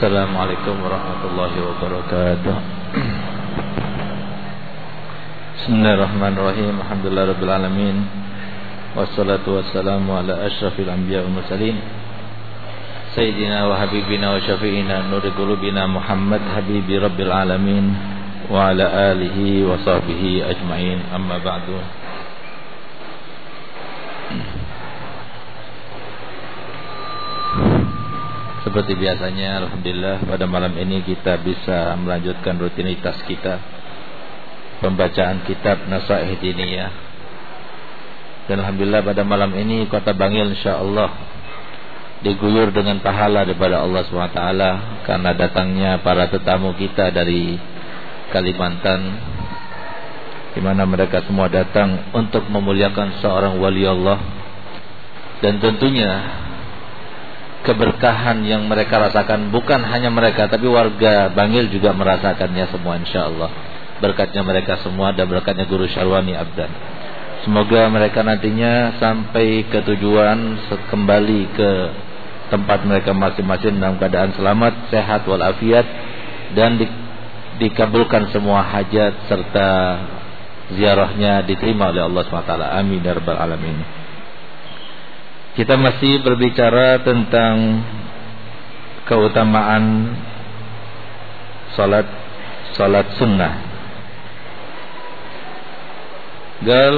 السلام عليكم ورحمة الله وبركاته بسم الله الرحمن الرحيم الحمد لله رب العالمين والصلاة والسلام على أشرف الأنبياء والمرسلين سيدنا وحبيبنا وشفيعنا نور قلوبنا محمد حبيب رب العالمين وعلى آله وصحبه أجمعين أما بعد Seperti biasanya Alhamdulillah pada malam ini kita bisa melanjutkan rutinitas kita Pembacaan kitab Nasaih Diniyah. Dan Alhamdulillah pada malam ini Kota Bangil insyaAllah Diguyur dengan pahala daripada Allah SWT Karena datangnya para tetamu kita dari Kalimantan di mana mereka semua datang untuk memuliakan seorang wali Allah. Dan tentunya keberkahan yang mereka rasakan. Bukan hanya mereka tapi warga Bangil juga merasakannya semua insyaallah. Berkatnya mereka semua dan berkatnya guru Syarwani Abdan. Semoga mereka nantinya sampai ke tujuan kembali ke tempat mereka masing-masing dalam keadaan selamat sehat walafiat dan di, dikabulkan semua hajat serta ziarahnya diterima oleh Allah SWT amin ya rabbal alamin kita masih berbicara tentang keutamaan salat salat sunnah. Gal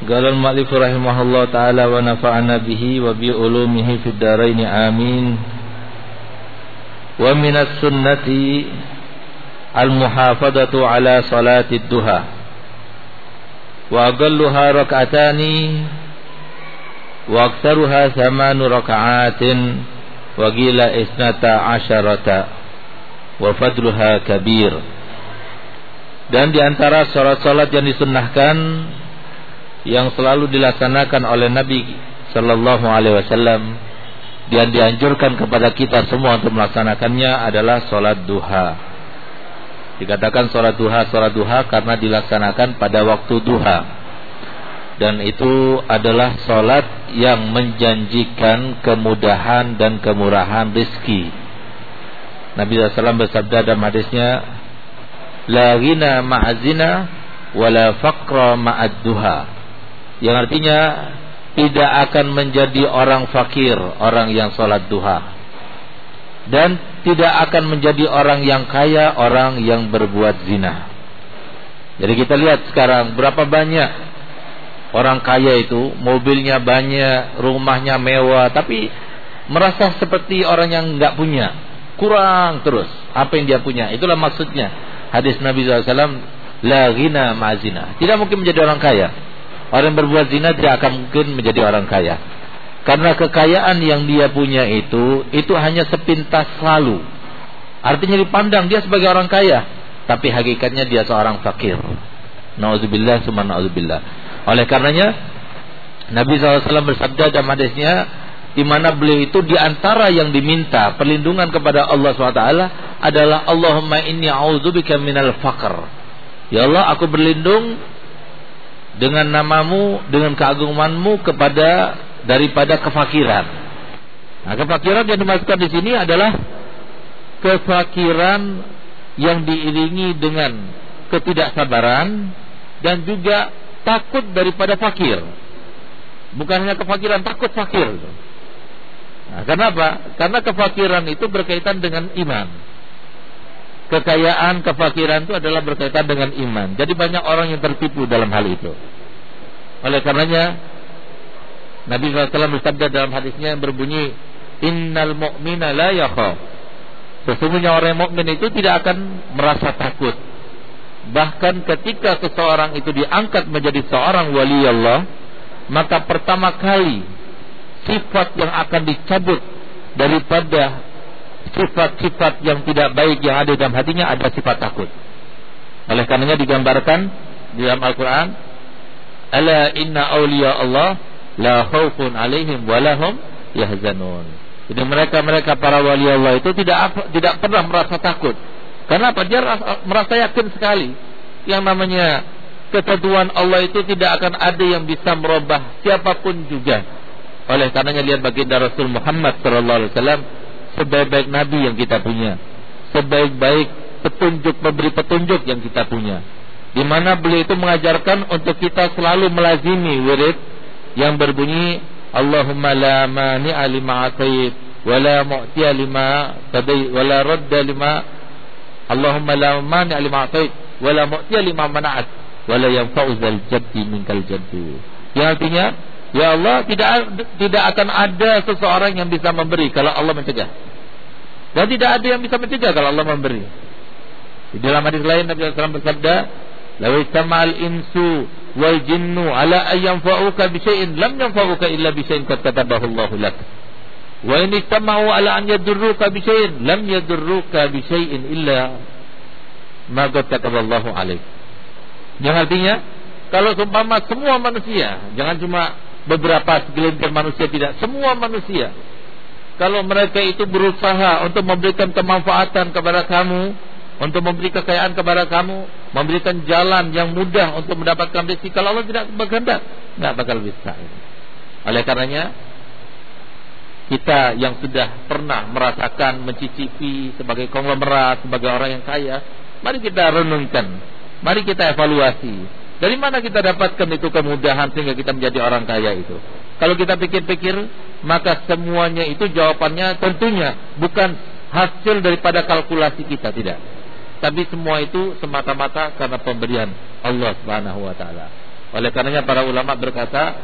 Gal al-Ma'lif rahimahullah taala wa nafa'ana bihi wa bi ulumihi fid amin. Wa min as-sunnati al-muhafadatu ala salati duha wa aqalluha rak'atani wa aktsaruha thamanu raka'atin wa qila isnata kabir dan di antara salat-salat yang disunnahkan yang selalu dilaksanakan oleh Nabi sallallahu alaihi wasallam dan dianjurkan kepada kita semua untuk melaksanakannya adalah salat duha. Dikatakan salat duha, salat duha karena dilaksanakan pada waktu duha dan itu adalah solat yang menjanjikan kemudahan dan kemurahan rizki. Nabi SAW bersabda dalam hadisnya, La ghina ma'azina wala faqra ma'ad duha. Yang artinya tidak akan menjadi orang fakir, orang yang solat duha. Dan tidak akan menjadi orang yang kaya, orang yang berbuat zina. Jadi kita lihat sekarang berapa banyak Orang kaya itu mobilnya banyak, rumahnya mewah, tapi merasa seperti orang yang nggak punya, kurang terus apa yang dia punya. Itulah maksudnya hadis Nabi SAW, la ghina ma'zina. Tidak mungkin menjadi orang kaya. Orang yang berbuat zina tidak akan mungkin menjadi orang kaya. Karena kekayaan yang dia punya itu, itu hanya sepintas lalu. Artinya dipandang dia sebagai orang kaya, tapi hakikatnya dia seorang fakir. Nauzubillah summa nauzubillah. Oleh karenanya Nabi SAW bersabda dalam hadisnya di mana beliau itu di antara yang diminta perlindungan kepada Allah SWT adalah Allahumma inni a'udzubika minal faqr. Ya Allah, aku berlindung dengan namamu, dengan keagunganmu kepada daripada kefakiran. Nah, kefakiran yang dimaksudkan di sini adalah kefakiran yang diiringi dengan ketidaksabaran dan juga takut daripada fakir. Bukan hanya kefakiran, takut fakir. Nah, kenapa? Karena kefakiran itu berkaitan dengan iman. Kekayaan, kefakiran itu adalah berkaitan dengan iman. Jadi banyak orang yang tertipu dalam hal itu. Oleh karenanya Nabi SAW bersabda dalam hadisnya yang berbunyi Innal mu'mina la yakhaf Sesungguhnya orang mukmin itu tidak akan merasa takut Bahkan ketika seseorang itu diangkat menjadi seorang wali Allah, maka pertama kali sifat yang akan dicabut daripada sifat-sifat yang tidak baik yang ada dalam hatinya ada sifat takut. Oleh karenanya digambarkan di dalam Al-Quran, Ala inna awliya Allah la khawfun alaihim walahum yahzanun. Jadi mereka-mereka para wali Allah itu tidak tidak pernah merasa takut Kenapa? Dia merasa yakin sekali yang namanya ketentuan Allah itu tidak akan ada yang bisa merubah siapa pun juga. Oleh karenanya lihat baginda Rasul Muhammad wasallam sebaik-baik nabi yang kita punya, sebaik-baik petunjuk memberi petunjuk yang kita punya. Di mana beliau itu mengajarkan untuk kita selalu melazimi wirid yang berbunyi Allahumma la mani'a lima wa la mu'tiya lima tadai wa la radda lima Allahumma la mani'a lima atait wa la mu'tiya lima mana'at wa la yanfa'u zal jaddi minkal jaddu. Yang artinya Ya Allah tidak tidak akan ada seseorang yang bisa memberi kalau Allah mencegah. Dan tidak ada yang bisa mencegah kalau Allah memberi. Di dalam hadis lain Nabi SAW bersabda, "Law istamal insu wal jinnu ala ayyam fa'uka bi syai'in lam yanfa'uka illa bi syai'in qad katabahu Allahu lak." Wa in istama'u ala an yadurruka bi syai'in lam yadurruka bi syai'in illa ma kataballahu alaik. Yang artinya kalau seumpama semua manusia, jangan cuma beberapa segelintir manusia tidak, semua manusia. Kalau mereka itu berusaha untuk memberikan kemanfaatan kepada kamu, untuk memberi kekayaan kepada kamu, memberikan jalan yang mudah untuk mendapatkan rezeki. Kalau Allah tidak berkehendak, nggak bakal bisa. Oleh karenanya, kita yang sudah pernah merasakan mencicipi sebagai konglomerat, sebagai orang yang kaya, mari kita renungkan, mari kita evaluasi. Dari mana kita dapatkan itu kemudahan sehingga kita menjadi orang kaya itu? Kalau kita pikir-pikir, maka semuanya itu jawabannya tentunya bukan hasil daripada kalkulasi kita, tidak tapi semua itu semata-mata karena pemberian Allah Subhanahu wa taala. Oleh karenanya para ulama berkata,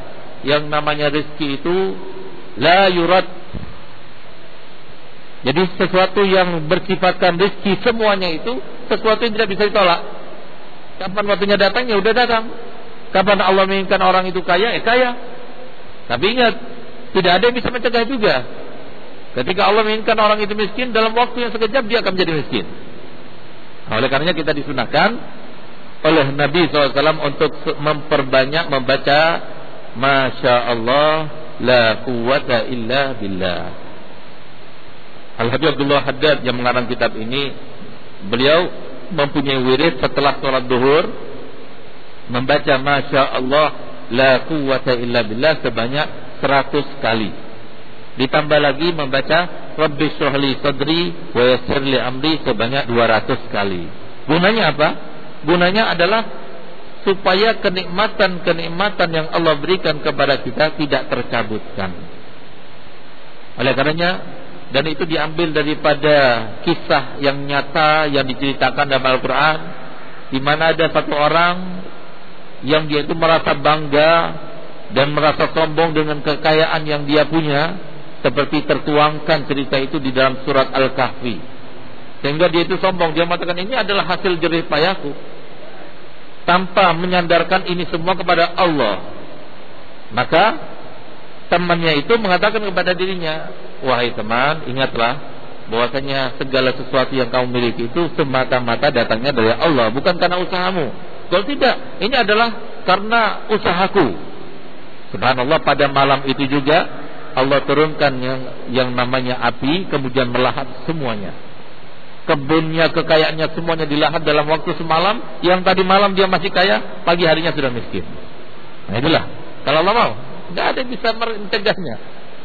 yang namanya rezeki itu la yurad. Jadi sesuatu yang bersifatkan rezeki semuanya itu sesuatu yang tidak bisa ditolak. Kapan waktunya datang ya udah datang. Kapan Allah menginginkan orang itu kaya, ya kaya. Tapi ingat, tidak ada yang bisa mencegah juga. Ketika Allah menginginkan orang itu miskin, dalam waktu yang sekejap dia akan menjadi miskin. Oleh karenanya kita disunahkan oleh Nabi SAW untuk memperbanyak membaca Masya Allah La quwata illa billah Al-Habib Abdullah Haddad yang mengarang kitab ini Beliau mempunyai wirid setelah sholat duhur Membaca Masya Allah La quwata illa billah sebanyak 100 kali Ditambah lagi membaca Rabbi syuhli sadri wa yassirli amri sebanyak 200 kali. Gunanya apa? Gunanya adalah supaya kenikmatan-kenikmatan yang Allah berikan kepada kita tidak tercabutkan. Oleh karenanya dan itu diambil daripada kisah yang nyata yang diceritakan dalam Al-Qur'an di mana ada satu orang yang dia itu merasa bangga dan merasa sombong dengan kekayaan yang dia punya seperti tertuangkan cerita itu di dalam surat Al-Kahfi. Sehingga dia itu sombong, dia mengatakan ini adalah hasil jerih payahku. Tanpa menyandarkan ini semua kepada Allah. Maka temannya itu mengatakan kepada dirinya, "Wahai teman, ingatlah bahwasanya segala sesuatu yang kamu miliki itu semata-mata datangnya dari Allah, bukan karena usahamu." Kalau tidak, ini adalah karena usahaku. Subhanallah pada malam itu juga Allah turunkan yang yang namanya api kemudian melahap semuanya. Kebunnya, kekayaannya semuanya dilahat dalam waktu semalam. Yang tadi malam dia masih kaya, pagi harinya sudah miskin. Nah itulah. Kalau Allah mau, nggak ada yang bisa mencegahnya.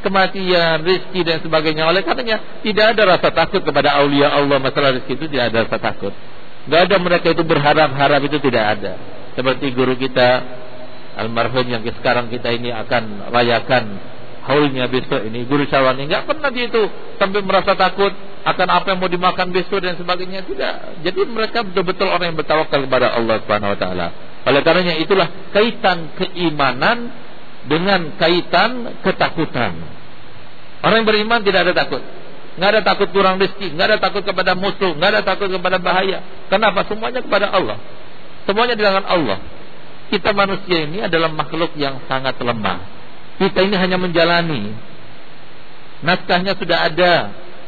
Kematian, rizki dan sebagainya. Oleh katanya tidak ada rasa takut kepada aulia Allah masalah rizki itu tidak ada rasa takut. Nggak ada mereka itu berharap-harap itu tidak ada. Seperti guru kita almarhum yang sekarang kita ini akan rayakan haulnya besok ini guru ini nggak pernah dia itu sampai merasa takut akan apa yang mau dimakan besok dan sebagainya tidak jadi mereka betul-betul orang yang bertawakal kepada Allah Subhanahu Wa Taala oleh karenanya itulah kaitan keimanan dengan kaitan ketakutan orang yang beriman tidak ada takut nggak ada takut kurang rezeki nggak ada takut kepada musuh nggak ada takut kepada bahaya kenapa semuanya kepada Allah semuanya di tangan Allah kita manusia ini adalah makhluk yang sangat lemah kita ini hanya menjalani. Naskahnya sudah ada,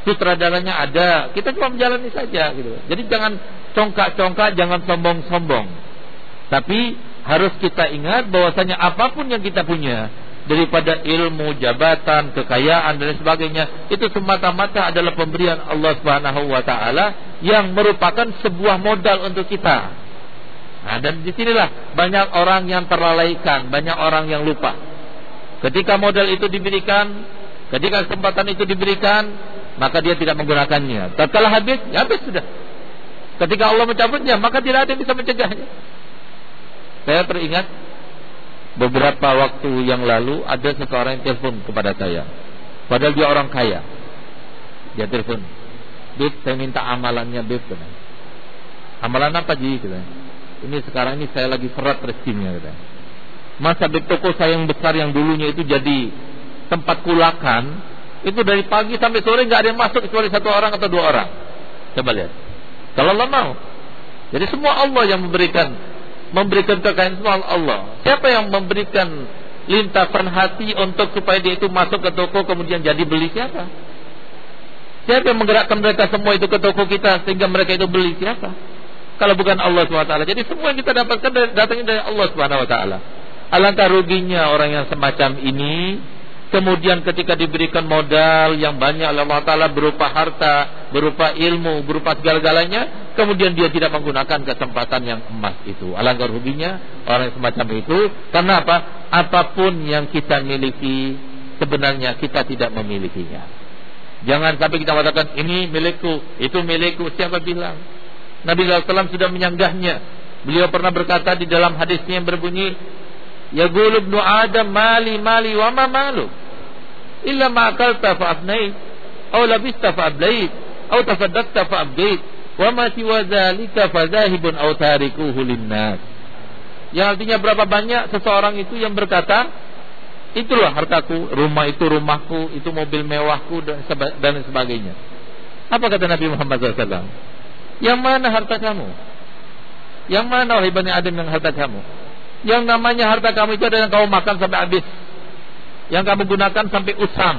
sutradaranya ada. Kita cuma menjalani saja gitu. Jadi jangan congkak-congkak, jangan sombong-sombong. Tapi harus kita ingat bahwasanya apa pun yang kita punya daripada ilmu, jabatan, kekayaan dan sebagainya itu semata-mata adalah pemberian Allah Subhanahu wa taala yang merupakan sebuah modal untuk kita. Nah, dan di sinilah banyak orang yang terlalaikan, banyak orang yang lupa. Ketika modal itu diberikan, ketika kesempatan itu diberikan, maka dia tidak menggunakannya. Tatkala habis, ya habis sudah. Ketika Allah mencabutnya, maka tidak ada yang bisa mencegahnya. Saya teringat beberapa waktu yang lalu ada seseorang yang telepon kepada saya. Padahal dia orang kaya. Dia telepon. Bib, saya minta amalannya Bib. Amalan apa Ji? Ini sekarang ini saya lagi serat rezekinya. Masa Bib toko saya yang besar yang dulunya itu jadi tempat kulakan. Itu dari pagi sampai sore nggak ada yang masuk kecuali satu orang atau dua orang. Coba lihat. Kalau mau. Jadi semua Allah yang memberikan memberikan kekayaan semua Allah. Siapa yang memberikan lintasan hati untuk supaya dia itu masuk ke toko kemudian jadi beli siapa? Siapa yang menggerakkan mereka semua itu ke toko kita sehingga mereka itu beli siapa? Kalau bukan Allah SWT. Jadi semua yang kita dapatkan datangnya dari Allah SWT. Alangkah ruginya orang yang semacam ini Kemudian ketika diberikan modal yang banyak oleh Allah Ta'ala berupa harta, berupa ilmu, berupa segala-galanya, kemudian dia tidak menggunakan kesempatan yang emas itu. Alangkah ruginya orang semacam itu. Karena apa? Apa pun yang kita miliki, sebenarnya kita tidak memilikinya. Jangan sampai kita katakan, ini milikku, itu milikku. Siapa bilang? Nabi SAW sudah menyanggahnya. Beliau pernah berkata di dalam hadisnya yang berbunyi, Ya gulub nu Adam mali mali wa ma malu illa ma akalta fa afnait aw labista fa ablait aw tasaddaqta fa abdait wa ma siwa dzalika fa dzahibun aw tarikuhu linnas yang artinya berapa banyak seseorang itu yang berkata itulah hartaku rumah itu rumahku itu mobil mewahku dan, sebagainya. Apa kata Nabi Muhammad SAW yang mana harta kamu? Yang mana wahai Bani Adam yang harta kamu? Yang namanya harta kamu itu adalah yang kamu makan sampai habis yang kamu gunakan sampai usang.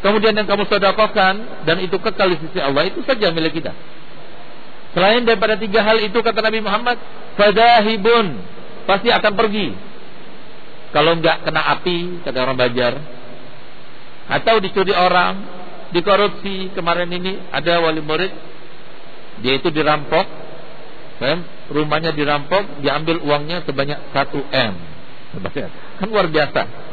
Kemudian yang kamu sedekahkan dan itu kekal di sisi Allah itu saja milik kita. Selain daripada tiga hal itu kata Nabi Muhammad, fadahibun pasti akan pergi. Kalau enggak kena api kata orang Bajar atau dicuri orang, dikorupsi kemarin ini ada wali murid dia itu dirampok, rumahnya dirampok, diambil uangnya sebanyak 1 m. Kan luar biasa.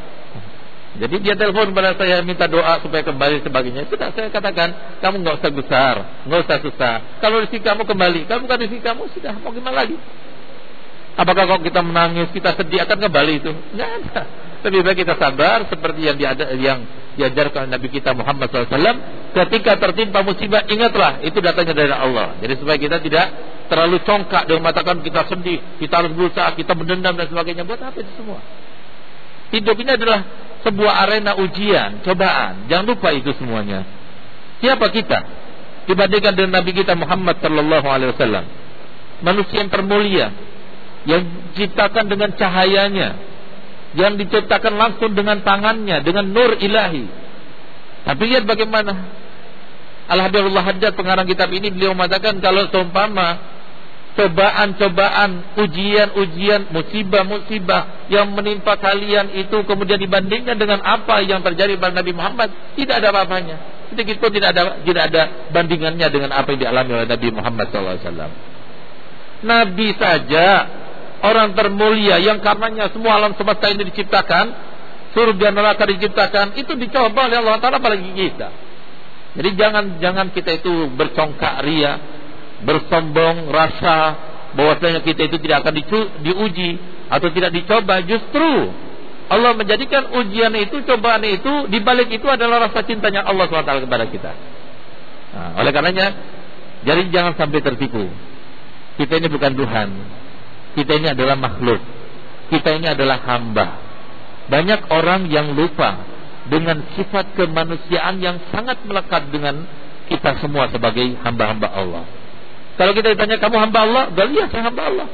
Jadi dia telepon pada saya minta doa supaya kembali sebagainya. Sudah saya katakan, kamu nggak usah besar, nggak usah susah. Kalau rezeki kamu kembali, kamu bukan rezeki kamu sudah mau gimana lagi? Apakah kalau kita menangis, kita sedih akan kembali itu? Tidak ada. Lebih baik kita sabar seperti yang diada, yang diajarkan Nabi kita Muhammad SAW. Ketika tertimpa musibah, ingatlah itu datangnya dari Allah. Jadi supaya kita tidak terlalu congkak dengan mengatakan kita sedih, kita harus berusaha, kita mendendam dan sebagainya. Buat apa itu semua? Hidup ini adalah sebuah arena ujian, cobaan. Jangan lupa itu semuanya. Siapa kita dibandingkan dengan Nabi kita Muhammad sallallahu alaihi wasallam? Manusia yang termulia yang diciptakan dengan cahayanya, yang diciptakan langsung dengan tangannya, dengan nur ilahi. Tapi lihat bagaimana Al-Habibullah Haddad pengarang kitab ini beliau mengatakan kalau seumpama cobaan-cobaan, ujian-ujian, musibah-musibah yang menimpa kalian itu kemudian dibandingkan dengan apa yang terjadi pada Nabi Muhammad, tidak ada apa-apanya. Sedikit pun tidak ada tidak ada bandingannya dengan apa yang dialami oleh Nabi Muhammad SAW. Nabi saja orang termulia yang karenanya semua alam semesta ini diciptakan, surga neraka diciptakan, itu dicoba oleh Allah Taala apalagi kita. Jadi jangan jangan kita itu bercongkak ria, bersombong rasa bahwasanya kita itu tidak akan diuji atau tidak dicoba. Justru Allah menjadikan ujian itu cobaan itu dibalik itu adalah rasa cintanya Allah SWT kepada kita. Nah, oleh karenanya jadi jangan sampai tertipu. Kita ini bukan Tuhan. Kita ini adalah makhluk. Kita ini adalah hamba. Banyak orang yang lupa dengan sifat kemanusiaan yang sangat melekat dengan kita semua sebagai hamba-hamba Allah kalau kita ditanya kamu hamba Allah, gak lihat saya hamba Allah.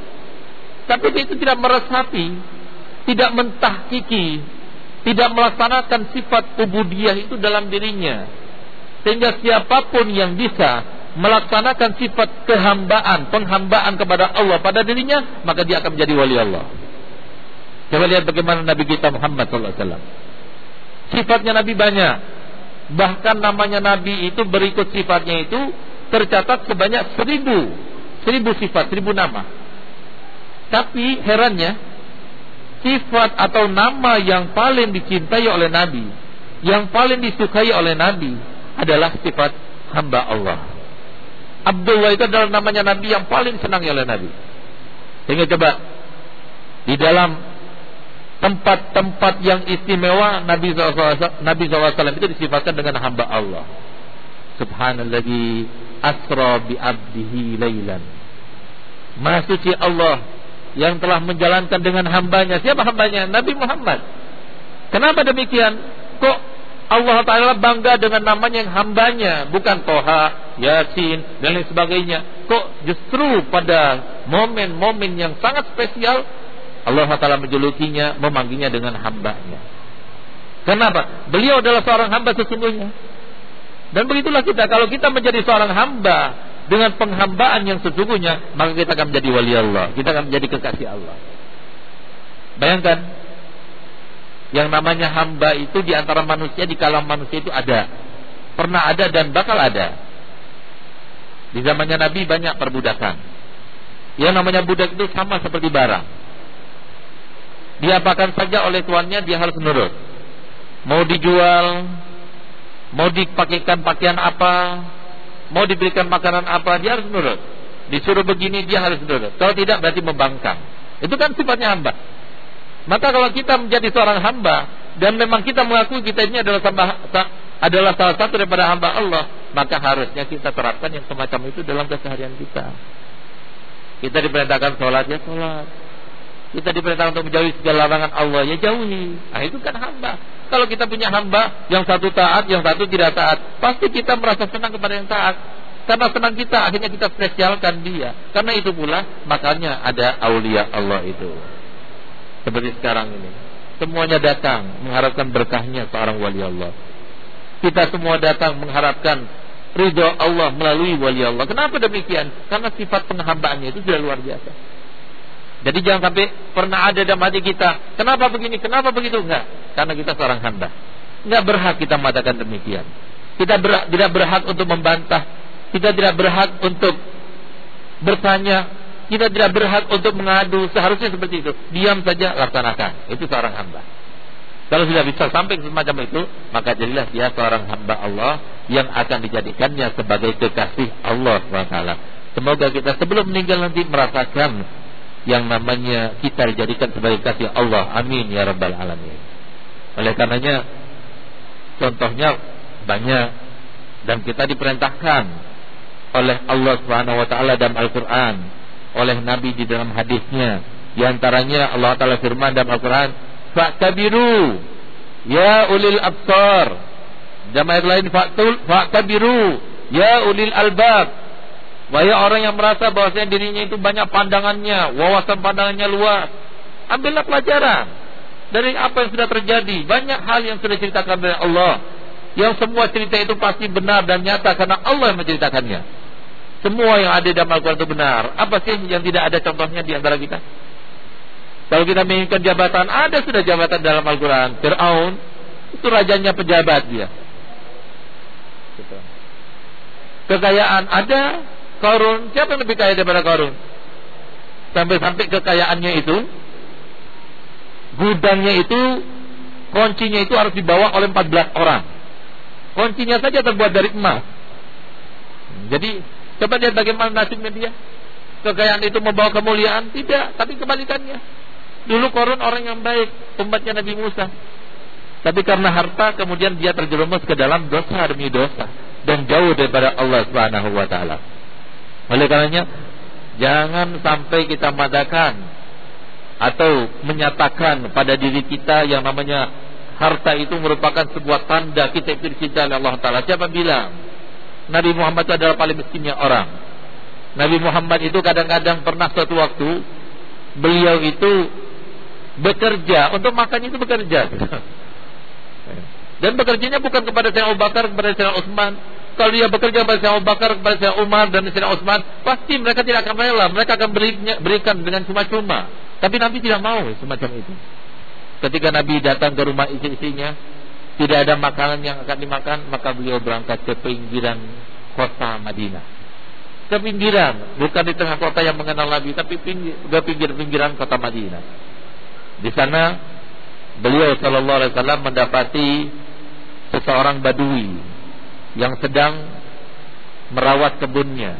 Tapi dia itu tidak meresapi, tidak mentahkiki, tidak melaksanakan sifat ubudiyah itu dalam dirinya. Sehingga siapa pun yang bisa melaksanakan sifat kehambaan, penghambaan kepada Allah pada dirinya, maka dia akan menjadi wali Allah. Coba lihat bagaimana Nabi kita Muhammad SAW. Sifatnya Nabi banyak. Bahkan namanya Nabi itu berikut sifatnya itu tercatat sebanyak seribu seribu sifat, seribu nama. Tapi herannya sifat atau nama yang paling dicintai oleh Nabi, yang paling disukai oleh Nabi adalah sifat hamba Allah. Abdullah itu adalah namanya Nabi yang paling senang oleh Nabi. Sehingga coba di dalam tempat-tempat yang istimewa Nabi SAW, Nabi SAW itu disifatkan dengan hamba Allah. Subhanalladzi asra bi abdihi lailan. Maha suci Allah yang telah menjalankan dengan hambanya. Siapa hambanya? Nabi Muhammad. Kenapa demikian? Kok Allah Ta'ala bangga dengan namanya yang hambanya Bukan Toha, Yasin, dan lain sebagainya Kok justru pada momen-momen yang sangat spesial Allah Ta'ala menjulukinya, memanggilnya dengan hambanya Kenapa? Beliau adalah seorang hamba sesungguhnya Dan begitulah kita Kalau kita menjadi seorang hamba Dengan penghambaan yang sesungguhnya Maka kita akan menjadi wali Allah Kita akan menjadi kekasih Allah Bayangkan yang namanya hamba itu di antara manusia di kalam manusia itu ada. Pernah ada dan bakal ada. Di zamannya Nabi banyak perbudakan. Yang namanya budak itu sama seperti barang. Diapakan saja oleh tuannya dia harus menurut. Mau dijual, mau dipakaikan pakaian apa, mau diberikan makanan apa, dia harus menurut. Disuruh begini dia harus menurut. Kalau tidak berarti membangkang. Itu kan sifatnya hamba. Maka kalau kita menjadi seorang hamba dan memang kita mengakui kita ini adalah adalah salah satu daripada hamba Allah, maka harusnya kita terapkan yang semacam itu dalam keseharian kita. Kita diperintahkan sholat ya sholat. Kita diperintahkan untuk menjauhi segala larangan Allah ya jauhi. Nah itu kan hamba. Kalau kita punya hamba yang satu taat, yang satu tidak taat, pasti kita merasa senang kepada yang taat. Karena senang kita, akhirnya kita spesialkan dia. Karena itu pula makanya ada aulia Allah itu seperti sekarang ini. Semuanya datang mengharapkan berkahnya seorang wali Allah. Kita semua datang mengharapkan ridho Allah melalui wali Allah. Kenapa demikian? Karena sifat penghambaannya itu sudah luar biasa. Jadi jangan sampai pernah ada dalam hati kita, kenapa begini, kenapa begitu? Enggak, karena kita seorang hamba. Enggak berhak kita mengatakan demikian. Kita berhak, tidak berhak untuk membantah, kita tidak berhak untuk bertanya, kita tidak berhak untuk mengadu. Seharusnya seperti itu. Diam saja laksanakan. Itu seorang hamba. Kalau sudah bisa sampai semacam itu, maka jadilah dia seorang hamba Allah yang akan dijadikannya sebagai kekasih Allah SWT. Semoga kita sebelum meninggal nanti merasakan yang namanya kita dijadikan sebagai kasih Allah. Amin ya rabbal alamin. Oleh karenanya contohnya banyak dan kita diperintahkan oleh Allah Subhanahu wa taala dalam Al-Qur'an oleh Nabi di dalam hadisnya. Di antaranya Allah Taala firman dalam Al-Qur'an, "Fa'tabiru ya ulil absar." Dalam ayat lain, "Fa'tabiru ya ulil albab." Wahai orang yang merasa bahwasanya dirinya itu banyak pandangannya, wawasan pandangannya luas. Ambillah pelajaran dari apa yang sudah terjadi. Banyak hal yang sudah diceritakan oleh Allah. Yang semua cerita itu pasti benar dan nyata karena Allah yang menceritakannya. Semua yang ada dalam Al-Quran itu benar. Apa sih yang tidak ada contohnya di antara kita? Kalau kita menginginkan jabatan, ada sudah jabatan dalam Al-Quran. Fir'aun, itu rajanya pejabat dia. Kekayaan ada, Korun, siapa yang lebih kaya daripada Korun? Sampai-sampai kekayaannya itu, gudangnya itu, kuncinya itu harus dibawa oleh 14 orang. Kuncinya saja terbuat dari emas. Jadi Coba lihat bagaimana nasibnya dia. Kekayaan itu membawa kemuliaan? Tidak, tapi kebalikannya. Dulu korun orang yang baik, umatnya Nabi Musa. Tapi karena harta kemudian dia terjerumus ke dalam dosa demi dosa dan jauh daripada Allah Subhanahu wa taala. Oleh karenanya jangan sampai kita madakan atau menyatakan pada diri kita yang namanya harta itu merupakan sebuah tanda kita itu dicintai oleh Allah taala. Siapa bilang? Nabi Muhammad itu adalah paling miskinnya orang. Nabi Muhammad itu kadang-kadang pernah suatu waktu beliau itu bekerja untuk makan itu bekerja. Dan bekerjanya bukan kepada Sayyidina Abu Bakar, kepada Sayyidina Utsman. Kalau dia bekerja kepada Abu Bakar, kepada Sayyidina Umar dan Sayyidina Utsman, pasti mereka tidak akan rela. Mereka akan berikan dengan cuma-cuma. Tapi Nabi tidak mau semacam itu. Ketika Nabi datang ke rumah istri-istrinya, tidak ada makanan yang akan dimakan, maka beliau berangkat ke pinggiran kota Madinah. Ke pinggiran, bukan di tengah kota yang mengenal Nabi, tapi ke pinggir-pinggiran kota Madinah. Di sana beliau Shallallahu Alaihi Wasallam mendapati seseorang badui yang sedang merawat kebunnya,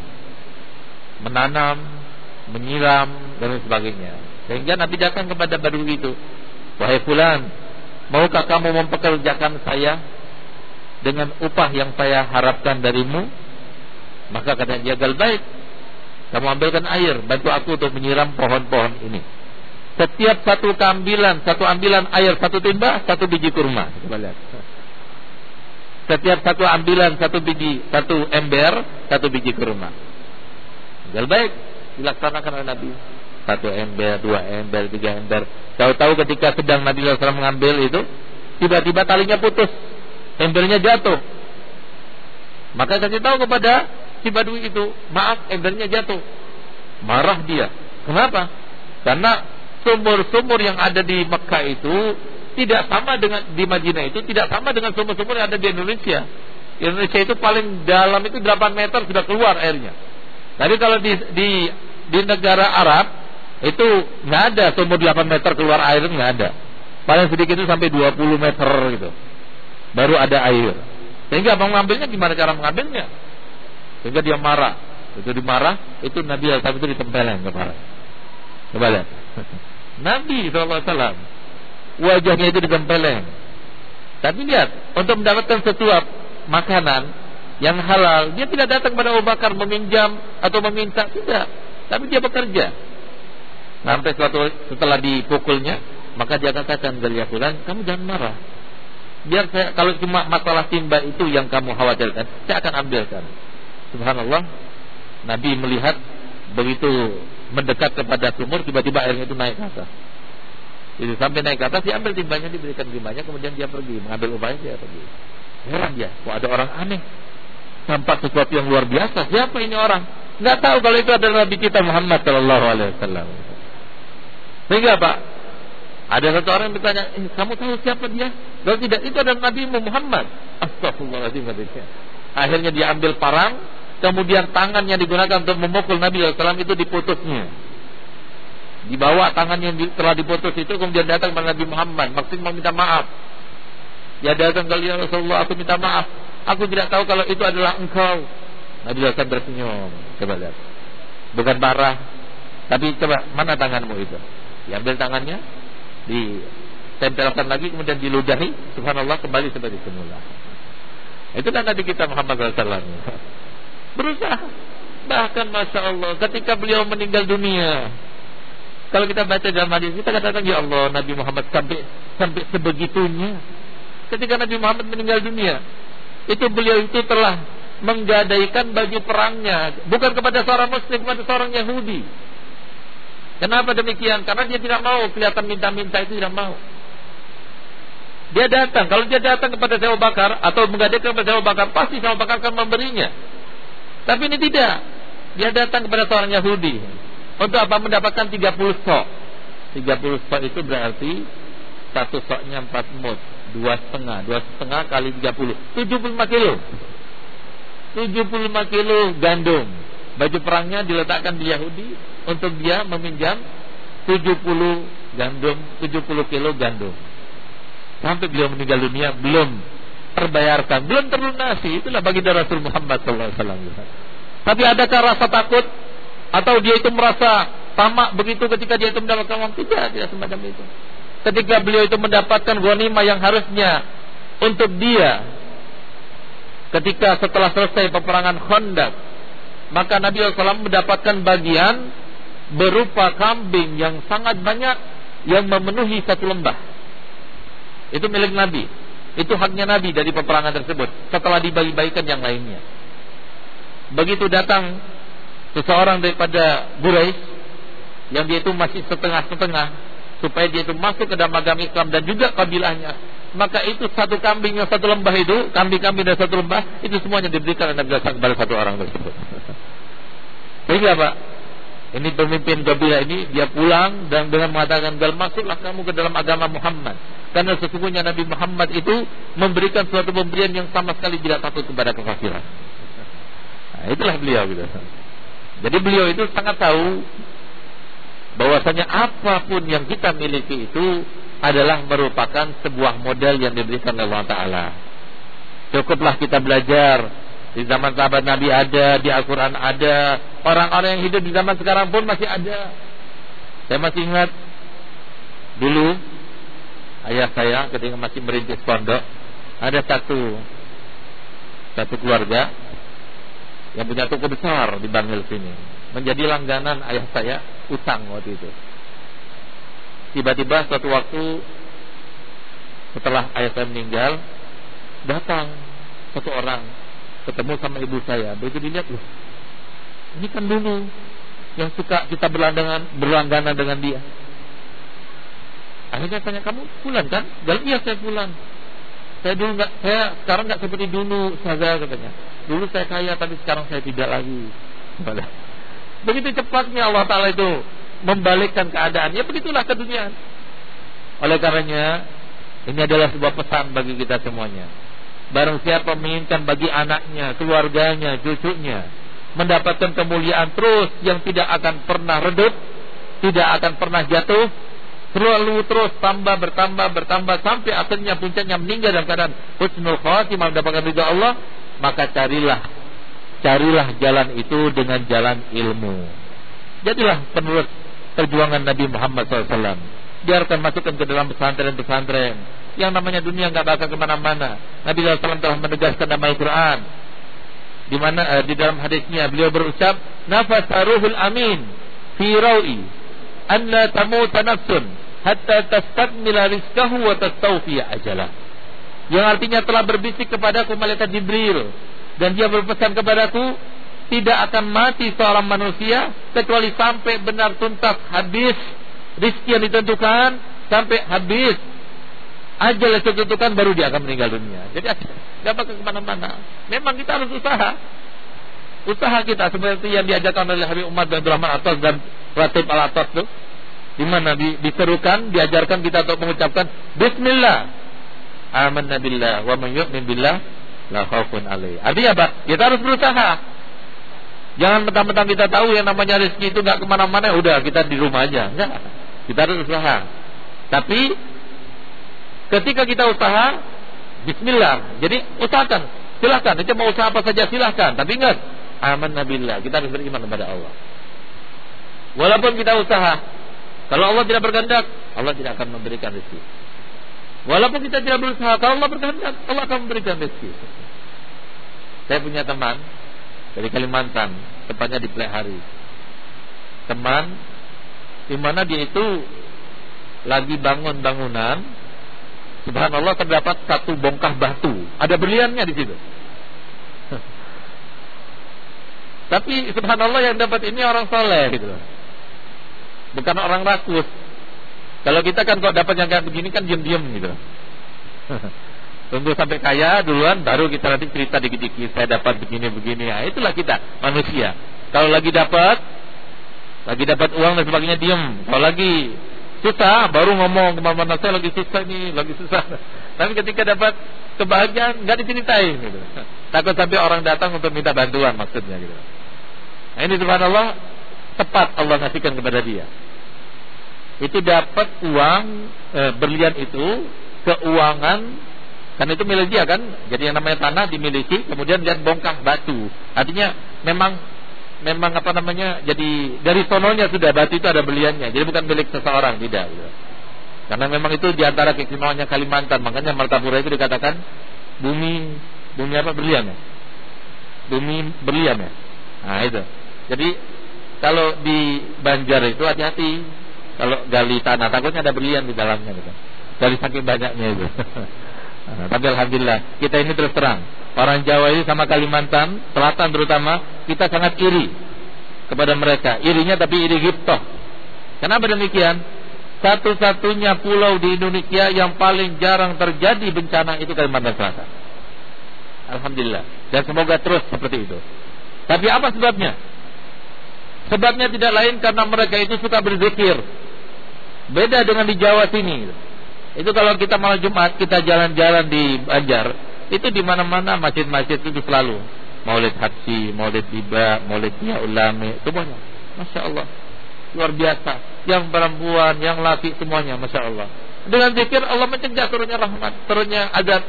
menanam, menyiram dan sebagainya. Sehingga Nabi datang kepada Badui itu, wahai fulan, maukah kamu mempekerjakan saya dengan upah yang saya harapkan darimu? Maka kata dia, baik. Kamu ambilkan air, bantu aku untuk menyiram pohon-pohon ini. Setiap satu kambilan, satu ambilan air, satu timba, satu biji kurma. Coba lihat. Setiap satu ambilan, satu biji, satu ember, satu biji kurma. Gal baik dilaksanakan oleh Nabi. Satu ember, dua ember, tiga ember. Tahu-tahu ketika sedang Nabi SAW mengambil itu, tiba-tiba talinya putus, embernya jatuh. Maka kasih tahu kepada si badui itu, maaf embernya jatuh. Marah dia. Kenapa? Karena sumur-sumur yang ada di Mekah itu tidak sama dengan di Madinah itu tidak sama dengan sumur-sumur yang ada di Indonesia. Indonesia itu paling dalam itu 8 meter sudah keluar airnya. Tapi kalau di di di negara Arab itu nggak ada sumur 8 meter keluar air nggak ada. Paling sedikit itu sampai 20 meter gitu. Baru ada air. Sehingga mau mengambilnya gimana cara mengambilnya? Sehingga dia marah. Itu dimarah, itu Nabi SAW itu ditempeleng kepala. Coba lihat. Nabi SAW wajahnya itu ditempeleng. Tapi lihat, untuk mendapatkan sesuap makanan yang halal, dia tidak datang pada Abu Bakar meminjam atau meminta, tidak. Tapi dia bekerja. Sampai suatu setelah dipukulnya, maka dia katakan Galia Fulan, kamu jangan marah. Biar saya kalau cuma masalah timba itu yang kamu khawatirkan, saya akan ambilkan. Subhanallah, Nabi melihat begitu mendekat kepada sumur, tiba-tiba airnya itu naik ke atas. Itu sampai naik ke atas, diambil timbanya, diberikan timbanya, kemudian dia pergi, mengambil upaya dia pergi. Heran dia, kok ada orang aneh nampak sesuatu yang luar biasa. Siapa ini orang? Nggak tahu kalau itu adalah Nabi kita Muhammad Shallallahu Alaihi Wasallam. Sehingga Pak, ada satu orang yang bertanya, eh, kamu tahu siapa dia? Kalau tidak, itu adalah Nabi Muhammad. Astagfirullahaladzim. Akhirnya dia ambil parang, kemudian tangan yang digunakan untuk memukul Nabi SAW itu diputusnya. Dibawa tangan yang telah diputus itu kemudian datang kepada Nabi Muhammad, maksudnya meminta maaf. Dia datang ke Rasulullah, aku minta maaf. Aku tidak tahu kalau itu adalah engkau. Nabi SAW tersenyum. Coba lihat. Bukan marah. Tapi coba, mana tanganmu itu? Diambil tangannya, ditempelkan lagi, kemudian diludahi. Subhanallah, kembali seperti semula. Itu kan Nabi kita Muhammad SAW. Berusaha. Bahkan Masya Allah, ketika beliau meninggal dunia, kalau kita baca dalam hadis kita katakan ya Allah Nabi Muhammad sampai sampai sebegitunya. Ketika Nabi Muhammad meninggal dunia, itu beliau itu telah menggadaikan baju perangnya bukan kepada seorang muslim kepada seorang Yahudi. Kenapa demikian? Karena dia tidak mau kelihatan minta-minta itu tidak mau. Dia datang, kalau dia datang kepada Abu Bakar atau menggadaikan kepada Abu Bakar, pasti Abu Bakar akan memberinya. Tapi ini tidak. Dia datang kepada seorang Yahudi. Untuk apa? Mendapatkan 30 sok. 30 sok itu berarti satu soknya 4 mut dua setengah. Dua setengah kali tiga puluh. tujuh puluh lima kilo. tujuh puluh lima kilo gandum. Baju perangnya diletakkan di Yahudi untuk dia meminjam tujuh puluh gandum tujuh puluh kilo gandum. Sampai beliau meninggal dunia belum terbayarkan belum terlunasi. Itulah bagi Rasul Muhammad SAW tapi adakah rasa takut atau dia itu merasa tamak begitu ketika dia itu mendapatkan uang? Tidak tidak semacam itu. Ketika beliau itu mendapatkan ghanimah yang harusnya untuk dia ketika setelah selesai peperangan Khandaq maka Nabi SAW mendapatkan bagian berupa kambing yang sangat banyak yang memenuhi satu lembah. Itu milik Nabi. Itu haknya Nabi dari peperangan tersebut setelah dibagi-bagikan yang lainnya. Begitu datang seseorang daripada Quraisy yang dia itu masih setengah-setengah supaya dia itu masuk ke dalam agama Islam dan juga kabilahnya maka itu satu kambing yang satu lembah itu kambing-kambing dan satu lembah itu semuanya diberikan oleh Nabi kepada satu orang tersebut. Sehingga Pak ini pemimpin kabilah ini dia pulang dan dengan mengatakan gal masuklah kamu ke dalam agama Muhammad. Karena sesungguhnya Nabi Muhammad itu memberikan suatu pemberian yang sama sekali tidak takut kepada kekafiran. Nah, itulah beliau gitu jadi beliau itu sangat tahu bahwasanya apa pun yang kita miliki itu adalah merupakan sebuah modal yang diberikan oleh Allah Taala. Cukuplah kita belajar. Di zaman sahabat Nabi ada, di Al-Quran ada. Orang-orang yang hidup di zaman sekarang pun masih ada. Saya masih ingat dulu ayah saya ketika masih merintis pondok ada satu satu keluarga yang punya toko besar di Bangil sini menjadi langganan ayah saya utang waktu itu. Tiba-tiba suatu waktu setelah ayah saya meninggal datang satu orang ketemu sama ibu saya. Begitu dilihat loh ini kan dulu yang suka kita berlangganan berlangganan dengan dia. Akhirnya tanya kamu pulang kan? Dan iya saya pulang saya dulu nggak saya sekarang nggak seperti dulu saja katanya. Dulu saya kaya tapi sekarang saya tidak lagi. Begitu cepatnya Allah Taala itu membalikkan keadaan. Ya begitulah dunia. oleh karenanya ini adalah sebuah pesan bagi kita semuanya. Barang siapa menginginkan bagi anaknya keluarganya cucunya mendapatkan kemuliaan terus yang tidak akan pernah redup tidak akan pernah jatuh Selalu terus tambah bertambah bertambah sampai akhirnya puncaknya meninggal dalam keadaan husnul khatimah mendapatkan ridha Allah, maka carilah carilah jalan itu dengan jalan ilmu. Jadilah penerus perjuangan Nabi Muhammad SAW. Biarkan masukkan ke dalam pesantren-pesantren. Yang namanya dunia nggak bakal ke mana-mana. Nabi SAW telah menegaskan dalam Al-Quran. Di mana eh, di dalam hadisnya beliau berucap, nafas ruhul amin fi rawi an la tamuta nafsun hatta tastakmila rizkahu wa tastawfiya ajalah. Yang artinya telah berbisik kepadaku malaikat Jibril dan dia berpesan kepadaku tidak akan mati seorang manusia kecuali sampai benar tuntas habis rizki yang ditentukan sampai habis ajal yang ditentukan baru dia akan meninggal dunia. Jadi tidak bakal ke mana-mana. Memang kita harus usaha. Usaha kita seperti yang diajarkan oleh Habib Umar bin Abdurrahman Atas dan Ratib Al-Atas itu di mana di, diserukan, diajarkan kita untuk mengucapkan Bismillah. Amanna billah wa man yu'min billah la khaufun alaih. Artinya apa? Kita harus berusaha. Jangan mentang-mentang kita tahu yang namanya rezeki itu nggak ke mana-mana, udah kita di rumah aja. Enggak. Kita harus usaha. Tapi ketika kita usaha, Bismillah. Jadi usahakan, silahkan. Itu mau usaha apa saja silahkan. Tapi ingat, aman nabilah. Kita harus beriman kepada Allah. Walaupun kita usaha, kalau Allah tidak berkehendak, Allah tidak akan memberikan rezeki. Walaupun kita tidak berusaha, kalau Allah berkehendak, Allah akan memberikan rezeki. Saya punya teman dari Kalimantan, tepatnya di Plehari. Teman di mana dia itu lagi bangun bangunan, subhanallah terdapat satu bongkah batu, ada berliannya di situ. Tapi subhanallah yang dapat ini orang soleh gitu bukan orang rakus. Kalau kita kan kok dapat yang kayak begini kan diam-diam gitu. Tunggu sampai kaya duluan baru kita nanti cerita dikit-dikit saya dapat begini-begini. Ya, itulah kita manusia. Kalau lagi dapat lagi dapat uang dan sebagainya diam. Kalau lagi susah baru ngomong ke mana-mana saya lagi susah nih, lagi susah. Tapi ketika dapat kebahagiaan nggak diceritain gitu. Takut sampai orang datang untuk minta bantuan maksudnya gitu. Nah, ini subhanallah tepat Allah ngasihkan kepada dia. Itu dapat uang e, berlian itu keuangan karena itu milik dia kan. Jadi yang namanya tanah dimiliki, kemudian dia bongkar batu. Artinya memang memang apa namanya? Jadi dari sononya sudah batu itu ada beliannya. Jadi bukan milik seseorang, tidak. Gitu. Karena memang itu di antara keistimewaannya Kalimantan. Makanya Martapura itu dikatakan bumi bumi apa berlian ya? Bumi berlian ya. Nah itu. Jadi kalau di Banjar itu hati-hati. Kalau gali tanah takutnya ada berlian di dalamnya gitu. Dari saking banyaknya itu. nah, tapi alhamdulillah kita ini terus terang. Orang Jawa ini sama Kalimantan, Selatan terutama, kita sangat iri kepada mereka. Irinya tapi iri giptoh. Kenapa demikian? Satu-satunya pulau di Indonesia yang paling jarang terjadi bencana itu Kalimantan Selatan. Alhamdulillah. Dan semoga terus seperti itu. Tapi apa sebabnya? Sebabnya tidak lain karena mereka itu suka berzikir. Beda dengan di Jawa sini. Itu kalau kita malam Jumat kita jalan-jalan di Banjar, itu di mana-mana masjid-masjid itu selalu Maulid Haji, Maulid Tiba, Maulid Ya Ulami, semuanya. Masya Allah. Luar biasa. Yang perempuan, yang laki semuanya, Masya Allah. Dengan zikir Allah mencegah turunnya rahmat, turunnya adat.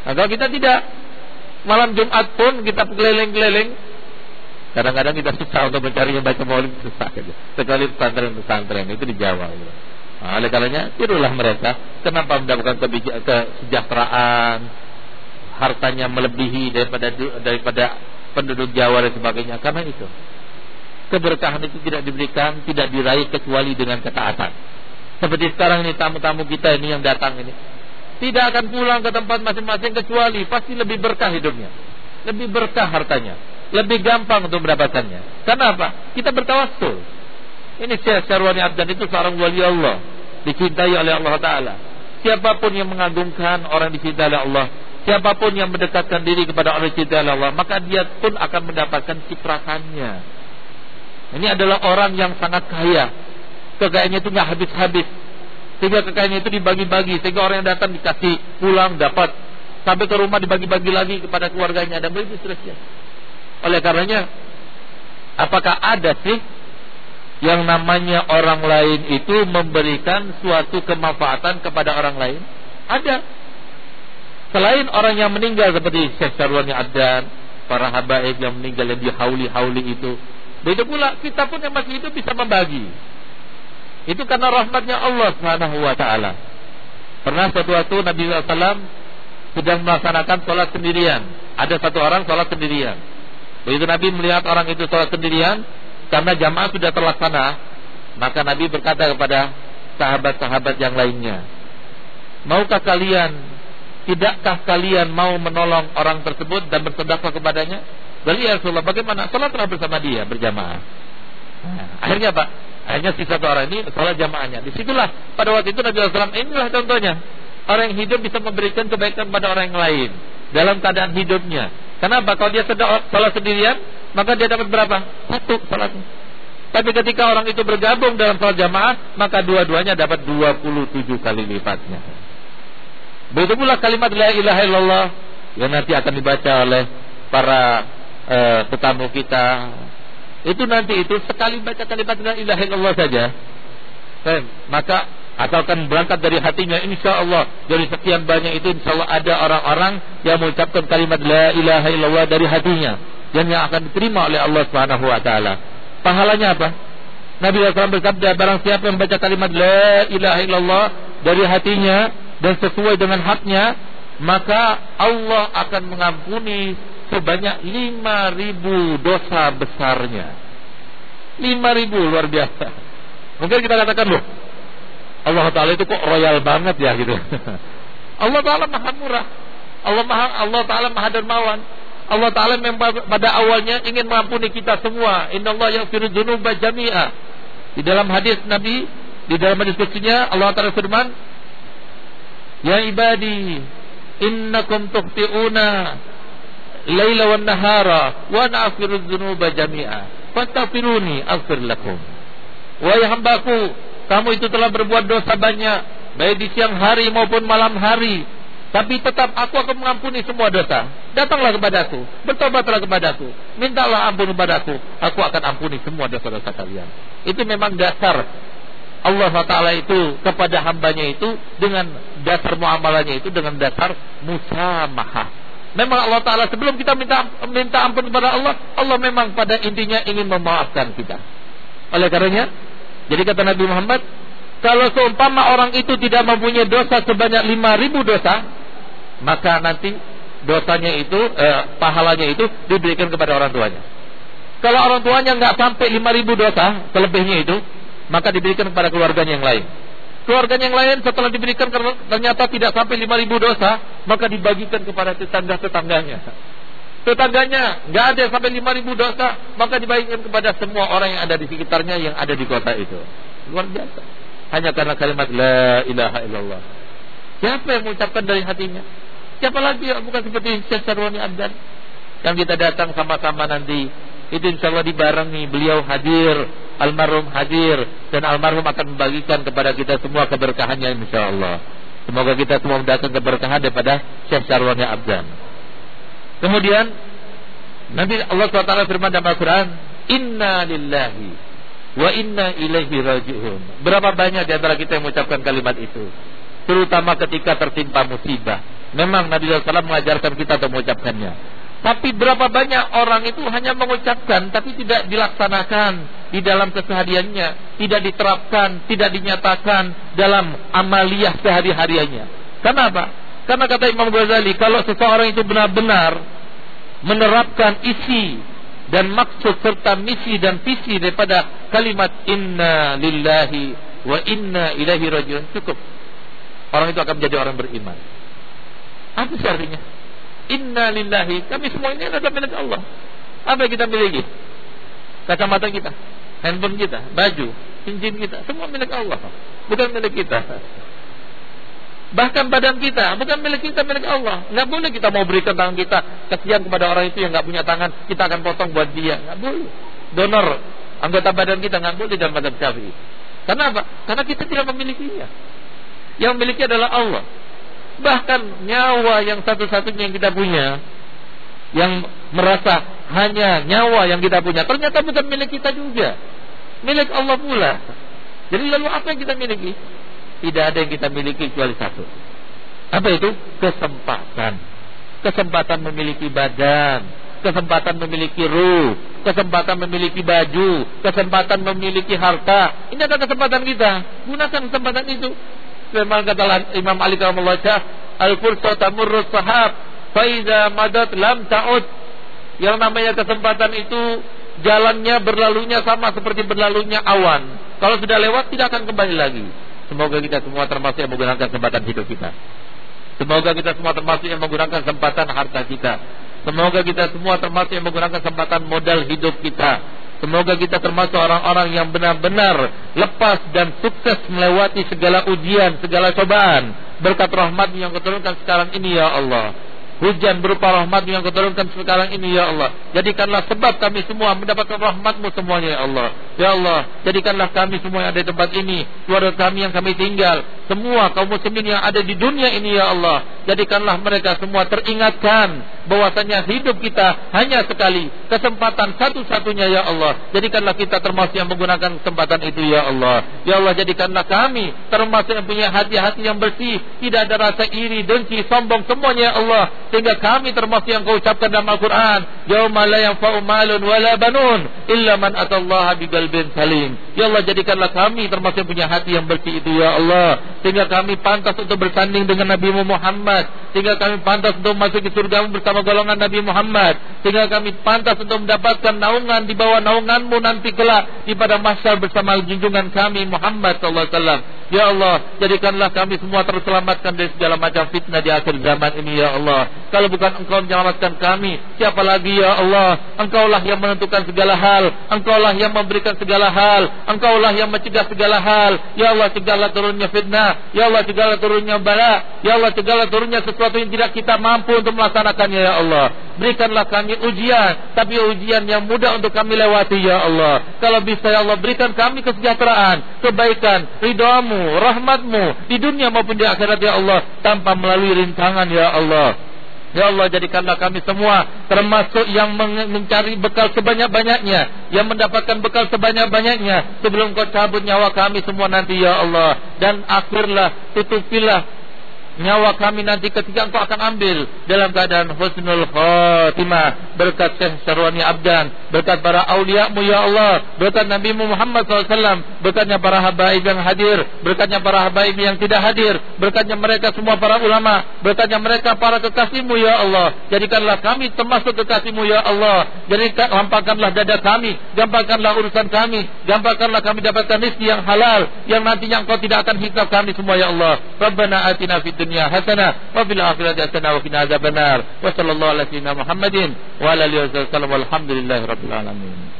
Nah, kalau kita tidak, Malam Jumat pun kita keliling-keliling. Kadang-kadang kita susah untuk mencari yang baca maulid susah saja. Kecuali pesantren-pesantren itu di Jawa. Gitu. Nah, oleh karenanya tirulah mereka. Kenapa mendapatkan kesejahteraan, hartanya melebihi daripada daripada penduduk Jawa dan sebagainya? Karena itu keberkahan itu tidak diberikan, tidak diraih kecuali dengan ketaatan. Seperti sekarang ini tamu-tamu kita ini yang datang ini tidak akan pulang ke tempat masing-masing kecuali pasti lebih berkah hidupnya, lebih berkah hartanya, lebih gampang untuk mendapatkannya. Karena apa? Kita bertawassul. Ini Syekh Syarwani Abdan itu seorang wali Allah, dicintai oleh Allah Taala. Siapa pun yang mengagungkan orang dicintai oleh Allah, siapa pun yang mendekatkan diri kepada orang dicintai oleh Allah, maka dia pun akan mendapatkan ciprakannya. Ini adalah orang yang sangat kaya. Kekayaannya itu nggak habis-habis sehingga kekayaan itu dibagi-bagi sehingga orang yang datang dikasih pulang dapat sampai ke rumah dibagi-bagi lagi kepada keluarganya dan begitu seterusnya. Oleh karenanya apakah ada sih yang namanya orang lain itu memberikan suatu kemanfaatan kepada orang lain? Ada. Selain orang yang meninggal seperti Syekh Sarwani Abdan, para habaib yang meninggal yang dihauli-hauli itu. Begitu pula kita pun yang masih hidup bisa membagi. Itu karena rahmatnya Allah Subhanahu wa taala. Pernah suatu waktu Nabi SAW sedang melaksanakan sholat sendirian. Ada satu orang sholat sendirian. Begitu Nabi melihat orang itu sholat sendirian, karena jamaah sudah terlaksana, maka Nabi berkata kepada sahabat-sahabat yang lainnya, Maukah kalian, tidakkah kalian mau menolong orang tersebut dan bersedekah kepadanya? Beli ya Rasulullah, bagaimana? Sholatlah bersama dia berjamaah. Nah, akhirnya Pak, hanya si satu orang ini sholat jamaahnya. Di situlah pada waktu itu Nabi SAW inilah contohnya. Orang yang hidup bisa memberikan kebaikan pada orang yang lain dalam keadaan hidupnya. Kenapa? Kalau dia sedang sholat sendirian, maka dia dapat berapa? Satu sholatnya. Tapi ketika orang itu bergabung dalam sholat jamaah, maka dua-duanya dapat 27 kali lipatnya. Begitu pula kalimat la ilaha illallah yang nanti akan dibaca oleh para uh, tetamu kita, itu nanti itu sekali baca kalimat la ilaha illallah saja eh, maka asalkan berangkat dari hatinya insya Allah dari sekian banyak itu insya Allah ada orang-orang yang mengucapkan kalimat la ilaha illallah dari hatinya dan yang akan diterima oleh Allah Subhanahu wa taala pahalanya apa Nabi SAW bersabda barang siapa yang membaca kalimat la ilaha illallah dari hatinya dan sesuai dengan haknya maka Allah akan mengampuni sebanyak lima ribu dosa besarnya. Lima ribu luar biasa. Mungkin kita katakan loh, Allah Taala itu kok royal banget ya gitu. Allah Taala maha murah. Allah maha Allah Taala maha dermawan. Allah Taala memang pada awalnya ingin mengampuni kita semua. Inna Allah yang dzunuba jami'a. Di dalam hadis Nabi, di dalam hadis kutsinya Allah Taala firman, "Ya ibadi, innakum tukhti'una laila wan nahara wa na'firu dzunuba jami'a fastaghfiruni aghfir lakum wahai hambaku kamu itu telah berbuat dosa banyak baik di siang hari maupun malam hari tapi tetap aku akan mengampuni semua dosa. Datanglah kepadaku, bertobatlah kepadaku, mintalah ampun kepadaku, aku akan ampuni semua dosa-dosa kalian. Itu memang dasar Allah Taala itu kepada hambanya itu dengan dasar muamalahnya itu dengan dasar musamahah. Memang Allah Ta'ala sebelum kita minta minta ampun kepada Allah Allah memang pada intinya ingin memaafkan kita Oleh karenanya Jadi kata Nabi Muhammad Kalau seumpama orang itu tidak mempunyai dosa sebanyak lima ribu dosa Maka nanti dosanya itu eh, Pahalanya itu diberikan kepada orang tuanya Kalau orang tuanya nggak sampai lima ribu dosa Selebihnya itu Maka diberikan kepada keluarganya yang lain keluarga yang lain setelah diberikan ternyata tidak sampai 5000 dosa, maka dibagikan kepada tetangga-tetangganya. Tetangganya nggak ada sampai 5000 dosa, maka dibagikan kepada semua orang yang ada di sekitarnya yang ada di kota itu. Luar biasa. Hanya karena kalimat la ilaha illallah. Siapa yang mengucapkan dari hatinya? Siapa lagi yang bukan seperti Syekh Sarwani Abdan yang kita datang sama-sama nanti itu insya Allah dibarengi beliau hadir almarhum hadir dan almarhum akan membagikan kepada kita semua keberkahannya insya Allah semoga kita semua mendatang keberkahan daripada Syekh Sarwani Abdan kemudian Nabi Allah SWT firman dalam Al-Quran Inna lillahi wa inna ilaihi raji'un berapa banyak di antara kita yang mengucapkan kalimat itu terutama ketika tertimpa musibah memang Nabi SAW mengajarkan kita untuk mengucapkannya Tapi berapa banyak orang itu hanya mengucapkan tapi tidak dilaksanakan di dalam kesehariannya, tidak diterapkan, tidak dinyatakan dalam amaliyah sehari-hariannya. Kenapa? Karena kata Imam Ghazali, kalau seseorang itu benar-benar menerapkan isi dan maksud serta misi dan visi daripada kalimat inna lillahi wa inna ilaihi rajiun cukup. Orang itu akan menjadi orang beriman. Apa sih artinya? Inna lillahi. Kami ini adalah milik Allah. Apa yang kita miliki? Kacamata kita, handphone kita, baju, cincin kita, semua milik Allah. Bukan milik kita. Bahkan badan kita, bukan milik kita, milik Allah. Nggak boleh kita mau berikan tangan kita kesian kepada orang itu yang nggak punya tangan, kita akan potong buat dia. Nggak boleh. Donor anggota badan kita nggak boleh dalam badan syafi'i. Karena apa? Karena kita tidak memilikinya. Yang memiliki adalah Allah. Bahkan nyawa yang satu-satunya yang kita punya Yang merasa hanya nyawa yang kita punya Ternyata bukan milik kita juga Milik Allah pula Jadi lalu apa yang kita miliki? Tidak ada yang kita miliki kecuali satu Apa itu? Kesempatan Kesempatan memiliki badan Kesempatan memiliki ruh Kesempatan memiliki baju Kesempatan memiliki harta Ini adalah kesempatan kita Gunakan kesempatan itu Memang kata Imam Ali rahimahullah al-fursa tamurrus sahab fa madat lam ta'ud. Yang namanya kesempatan itu jalannya berlalunya sama seperti berlalunya awan. Kalau sudah lewat tidak akan kembali lagi. Semoga kita semua termasuk yang menggunakan kesempatan hidup kita. Semoga kita semua termasuk yang menggunakan kesempatan harta kita. Semoga kita semua termasuk yang menggunakan kesempatan modal hidup kita. Semoga kita termasuk orang-orang yang benar-benar lepas dan sukses melewati segala ujian, segala cobaan. Berkat rahmat yang keturunkan sekarang ini ya Allah. Hujan berupa rahmat yang keturunkan sekarang ini ya Allah. Jadikanlah sebab kami semua mendapatkan rahmatmu semuanya ya Allah. Ya Allah, jadikanlah kami semua yang ada di tempat ini, keluarga kami yang kami tinggal, semua kaum muslimin yang ada di dunia ini ya Allah. Jadikanlah mereka semua teringatkan bahwasanya hidup kita hanya sekali, kesempatan satu-satunya ya Allah. Jadikanlah kita termasuk yang menggunakan kesempatan itu ya Allah. Ya Allah jadikanlah kami termasuk yang punya hati-hati yang bersih, tidak ada rasa iri, dengki, sombong semuanya ya Allah. Sehingga kami termasuk yang kau ucapkan dalam Al-Qur'an, yauma la yanfa'u malun wala banun illa man atallaha biqalbin salim. Ya Allah jadikanlah kami termasuk yang punya hati yang bersih itu ya Allah. Sehingga kami pantas untuk bersanding dengan Nabi Muhammad, sehingga kami pantas untuk masuk ke surga bersama golongan Nabi Muhammad sehingga kami pantas untuk mendapatkan naungan di bawah naunganmu nanti kelak di pada masa bersama junjungan kami Muhammad sallallahu alaihi wasallam Ya Allah, jadikanlah kami semua terselamatkan dari segala macam fitnah di akhir zaman ini ya Allah. Kalau bukan Engkau menyelamatkan kami, siapa lagi ya Allah? Engkaulah yang menentukan segala hal, Engkaulah yang memberikan segala hal, Engkaulah yang mencegah segala hal. Ya Allah, cegahlah turunnya fitnah, Ya Allah, cegahlah turunnya bala, Ya Allah, cegahlah turunnya sesuatu yang tidak kita mampu untuk melaksanakannya ya Allah. Berikanlah kami ujian, tapi ujian yang mudah untuk kami lewati ya Allah. Kalau bisa ya Allah, berikan kami kesejahteraan, kebaikan, ridhamu, rahmatmu di dunia maupun di akhirat ya Allah tanpa melalui rintangan ya Allah. Ya Allah jadikanlah kami semua termasuk yang mencari bekal sebanyak-banyaknya Yang mendapatkan bekal sebanyak-banyaknya Sebelum kau cabut nyawa kami semua nanti ya Allah. Dan akhirlah tutupilah nyawa kami nanti ketika engkau akan ambil dalam keadaan husnul khatimah. Berkat Syekh Syarwani Abdan berkat para awliyamu ya Allah berkat Nabi Muhammad SAW berkatnya para habaib yang hadir berkatnya para habaib yang tidak hadir berkatnya mereka semua para ulama berkatnya mereka para kekasihmu ya Allah. Jadikanlah kami termasuk kekasihmu ya Allah. Jadikan lampangkanlah dada kami gampangkanlah urusan kami gampangkanlah kami dapatkan rezeki yang halal yang nantinya engkau tidak akan hisab kami semua ya Allah. Rabbana atina fid الدنيا حسنة وفي الآخرة حسنة وقنا عذاب النار. وصلى الله على سيدنا محمد وعلى آله وصحبه وسلم والحمد لله رب العالمين.